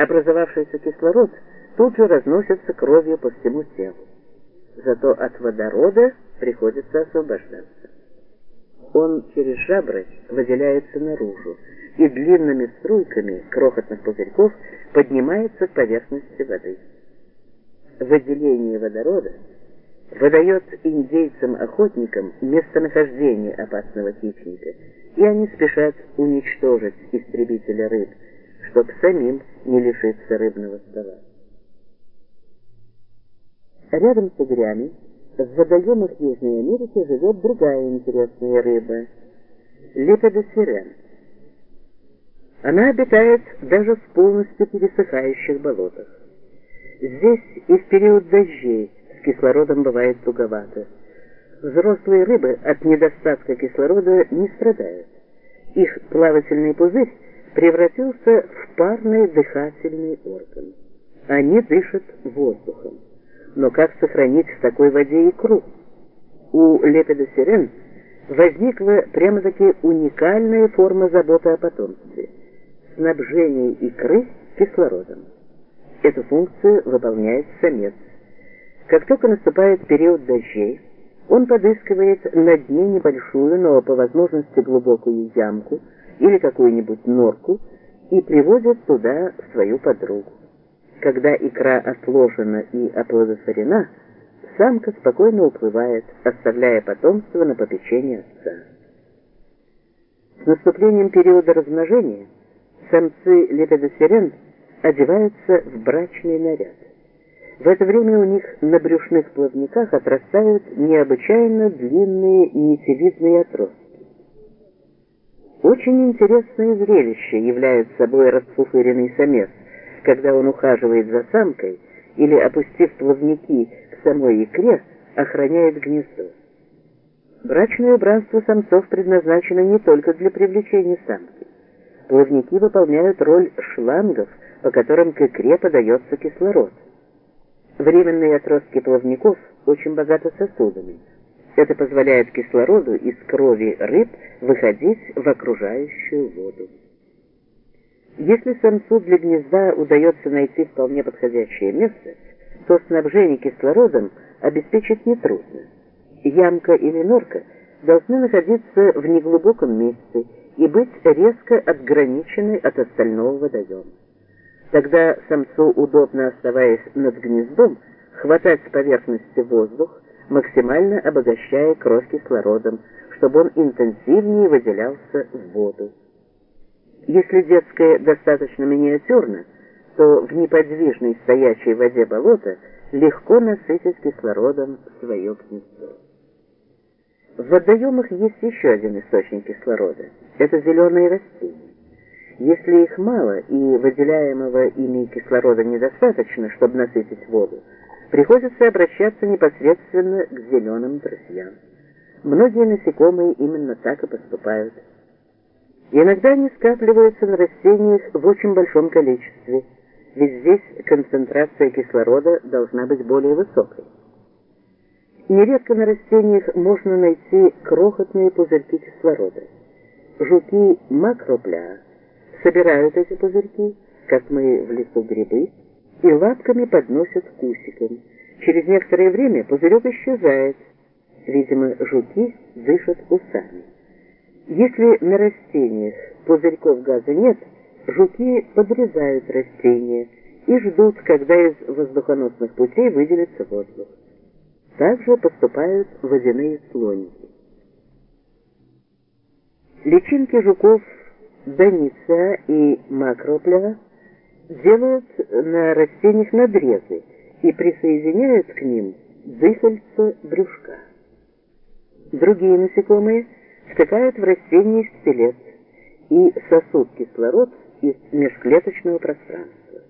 Образовавшийся кислород тут же разносится кровью по всему телу. Зато от водорода приходится освобождаться. Он через жабры выделяется наружу и длинными струйками крохотных пузырьков поднимается к поверхности воды. Выделение водорода выдает индейцам-охотникам местонахождение опасного хищника, и они спешат уничтожить истребителя рыб, чтобы самим не лишиться рыбного стола. Рядом с игрями в водоемах Южной Америки живет другая интересная рыба – лепедосирен. Она обитает даже в полностью пересыхающих болотах. Здесь и в период дождей с кислородом бывает туговато. Взрослые рыбы от недостатка кислорода не страдают. Их плавательный пузырь превратился в парный дыхательный орган. Они дышат воздухом. Но как сохранить в такой воде икру? У лепидосирен возникла прямо-таки уникальная форма заботы о потомстве – снабжение икры кислородом. Эту функцию выполняет самец. Как только наступает период дождей, он подыскивает на дне небольшую, но по возможности глубокую ямку или какую-нибудь норку и приводит туда свою подругу. Когда икра отложена и оплодотворена, самка спокойно уплывает, оставляя потомство на попечение отца. С наступлением периода размножения самцы лепидосирен одеваются в брачный наряд. В это время у них на брюшных плавниках отрастают необычайно длинные нитевидные отростки. Очень интересное зрелище является собой расфуфыренный самец, когда он ухаживает за самкой или, опустив плавники к самой икре, охраняет гнездо. Брачное убранство самцов предназначено не только для привлечения самки. Плавники выполняют роль шлангов, по которым к икре подается кислород. Временные отростки плавников очень богаты сосудами. Это позволяет кислороду из крови рыб выходить в окружающую воду. Если самцу для гнезда удается найти вполне подходящее место, то снабжение кислородом обеспечить нетрудно. Ямка или норка должны находиться в неглубоком месте и быть резко отграничены от остального водоема. Тогда самцу удобно, оставаясь над гнездом, хватать с поверхности воздух, максимально обогащая кровь кислородом, чтобы он интенсивнее выделялся в воду. Если детское достаточно миниатюрно, то в неподвижной стоячей воде болота легко насытить кислородом свое гнездо. В водоемах есть еще один источник кислорода. Это зеленые растения. Если их мало и выделяемого ими кислорода недостаточно, чтобы насытить воду, приходится обращаться непосредственно к зеленым тростям. Многие насекомые именно так и поступают. Иногда они скапливаются на растениях в очень большом количестве, ведь здесь концентрация кислорода должна быть более высокой. Нередко на растениях можно найти крохотные пузырьки кислорода. Жуки макропля собирают эти пузырьки, как мы в лесу грибы, и лапками подносят к кусикам. Через некоторое время пузырек исчезает. Видимо, жуки дышат усами. Если на растениях пузырьков газа нет, жуки подрезают растения и ждут, когда из воздухоносных путей выделится воздух. Также поступают водяные слоники. Личинки жуков Даница и Макропля делают на растениях надрезы и присоединяют к ним дыхальца брюшка. Другие насекомые – втыкают в растение скелет и сосут кислород из межклеточного пространства.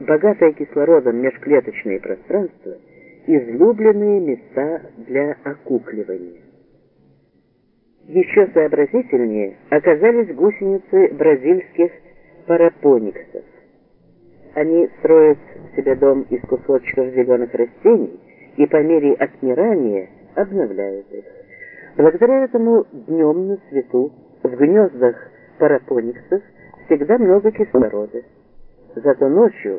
Богатое кислородом межклеточное пространство – излюбленные места для окукливания. Еще сообразительнее оказались гусеницы бразильских парапониксов. Они строят себе дом из кусочков зеленых растений и по мере отмирания обновляют их. Благодаря этому днем на свету в гнездах парапониксов всегда много кислорода. Зато ночью